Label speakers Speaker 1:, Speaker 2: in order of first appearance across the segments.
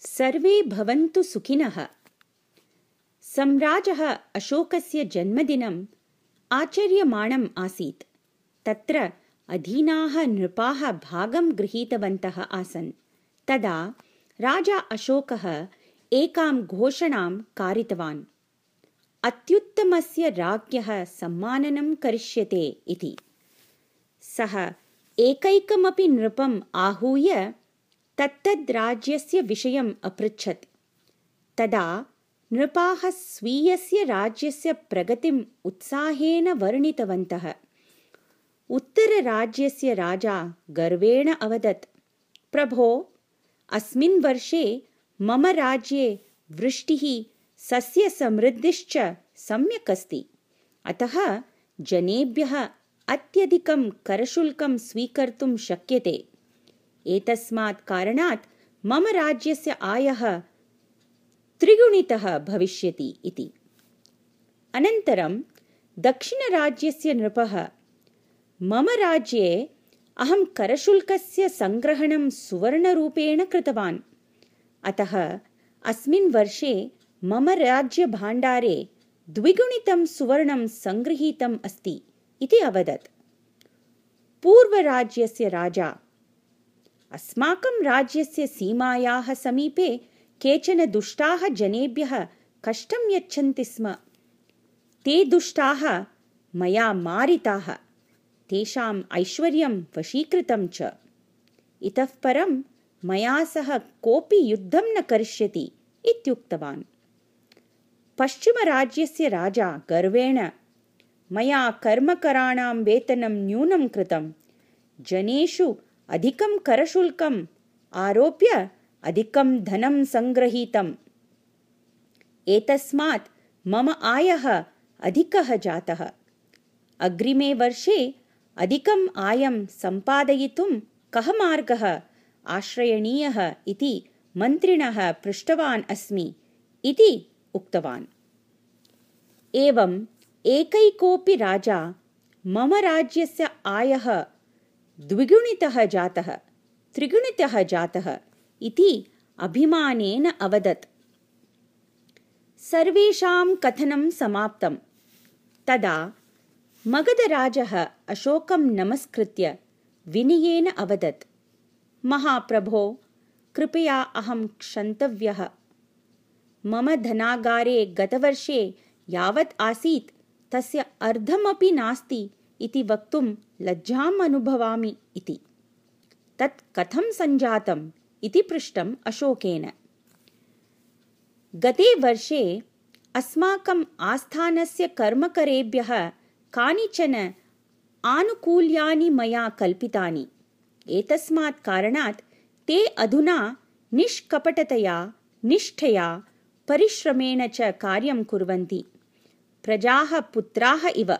Speaker 1: सर्वे भवन्तु सुखिनः। सम्राजः अशोकस्य जन्मदिनम् आचर्यमाणम् आसीत्। तत्र अधीनाः नृपाः भागं गृहीतवन्तः आसन्। तदा राजा अशोकः एकां घोषणां कारितवान्। अत्युत्तमस्य राज्ञः सम्माननं करिष्यते इति। सः एकैकमपि नृपम् आहूय तत्तद् राज्यस्य विषयम् अपृच्छत्। तदा नृपाः स्वीयस्य राज्यस्य प्रगतिम् उत्साहेन वर्णितवन्तः। उत्तरराज्यस्य राजा गर्वेण अवदत् प्रभो अस्मिन् वर्षे मम राज्ये वृष्टिः सस्यसमृद्धिश्च सम्यक् अस्ति। अतः जनेभ्यः अत्यधिकं करशुल्कं स्वीकर्तुं शक्यते एतस्मात् कारणात् मम राज्यस्य आयः त्रिगुणितः भविष्यति इति। अनन्तरं दक्षिणराज्यस्य नृपः। मम राज्ये अहं करशुल्कस्य सङ्ग्रहणं सुवर्णरूपेण कृतवान्। अतः अस्मिन् वर्षे मम राज्यभाण्डारे द्विगुणितं सुवर्णं सङ्गृहीतम् अस्ति इति अवदत्। पूर्वराज्यस्य राजा अस्माकं राज्यस्य सीमायाः समीपे केचन दुष्टाः जनेभ्यः कष्टं यच्छन्ति स्म। ते दुष्टाः मया मारिताः। तेषाम् ऐश्वर्यं वशीकृतं च। इतः परं मया सह कोऽपि युद्धं न करिष्यति इत्युक्तवान्। पश्चिमराज्यस्य राजा गर्वेण मया कर्मकराणां वेतनं न्यूनं कृतं। जनेषु अधिकं करशुल्कम् आरोप्य अधिकं धनं सङ्गृहीतम् एतस्मात् मम आयः अधिकः जातः। अग्रिमे वर्षे अधिकम् आयं सम्पादयितुं कः मार्गः? आश्रयणीयः इति मन्त्रिणः पृष्टवान् अस्मि इति उक्तवान्। एवम् एकैकोऽपि राजा मम राज्यस्य आयः द्विगुणितः जातः त्रिगुणितः जातः इति अभिमानेन अवदत्। सर्वेषां कथनं समाप्तं। तदा मगधराजः अशोकं नमस्कृत्य विनयेन अवदत् महाप्रभो कृपया अहं क्षन्तव्यः। मम धनागारे गतवर्षे यावत् आसीत् तस्य अर्धमपि नास्ति इति वक्तुं लज्जाम् अनुभवामि इति। तत् कथं सञ्जातम् इति पृष्टम् अशोकेन। गते वर्षे अस्माकम् आस्थानस्य कर्मकरेभ्यः कानिचन आनुकूल्यानि मया कल्पितानि। एतस्मात् कारणात् ते अधुना निष्कपटतया निष्ठया परिश्रमेण च कार्यं कुर्वन्ति। प्रजाः पुत्राः इव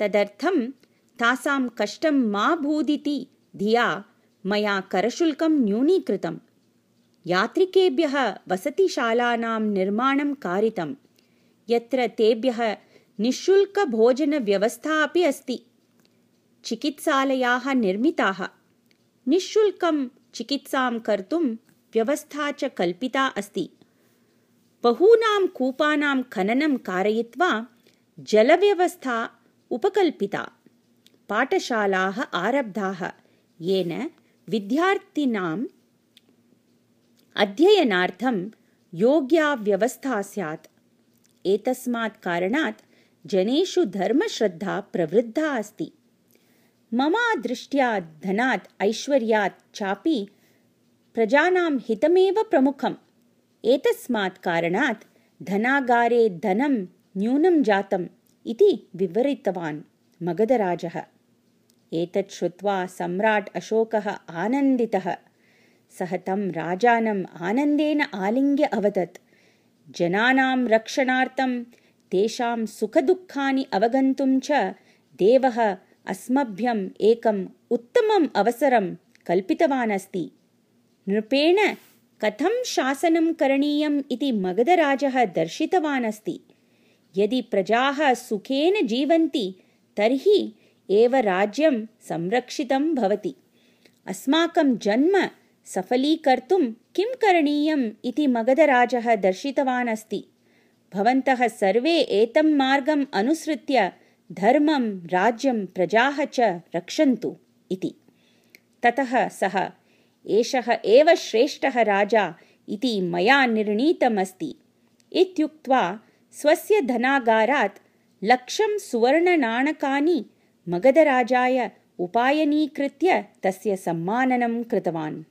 Speaker 1: तदर्थं तासां कष्टं मा भूदिति धिया मया करशुल्कं न्यूनीकृतम्। यात्रिकेभ्यः वसतिशालानां निर्माणं कारितम्। यत्र तेभ्यः निःशुल्कभोजनव्यवस्था अपि अस्ति। चिकित्सालयाः निर्मिताः। निःशुल्कं चिकित्सां कर्तुं व्यवस्था च कल्पिता अस्ति। बहूनां कूपानां खननं कारयित्वा जलव्यवस्था उपकल्पिता। पाठशालाः आरब्धाः। येन विद्यार्थिनाम् अध्ययनार्थं योग्या व्यवस्था स्यात्। एतस्मात् कारणात् जनेषु धर्मश्रद्धा प्रवृद्धा अस्ति। मम दृष्ट्या धनात् ऐश्वर्यात् चापि प्रजानां हितमेव प्रमुखम्। एतस्मात् कारणात् धनागारे धनं न्यूनं जातम् इति विवरितवान् मगधराजः। एतत् श्रुत्वा सम्राट् अशोकः आनन्दितः। सः तं राजानम् आनन्देन आलिङ्ग्य अवदत्। जनानां रक्षणार्थं तेषां सुखदुःखानि अवगन्तुं च देवः अस्मभ्यम् एकम् उत्तमम् अवसरं कल्पितवान् अस्ति नृपेण कथं शासनं करणीयम् इति मगधराजः दर्शितवान् अस्ति यदि प्रजाः सुखेन जीवन्ति तर्हि एव राज्यं संरक्षितं भवति। अस्माकं जन्म सफलीकर्तुं किं करणीयम् इति मगधराजः दर्शितवान् अस्ति। भवन्तः सर्वे एतं मार्गम् अनुसृत्य धर्मं राज्यं प्रजाः च रक्षन्तु इति। ततः सः एषः एव श्रेष्ठः राजा इति मया निर्णीतमस्ति इत्युक्त्वा स्वस्य धनागारात् लक्षं सुवर्णनाणकानि मगधराजाय उपायनीकृत्य तस्य सम्माननं कृतवान्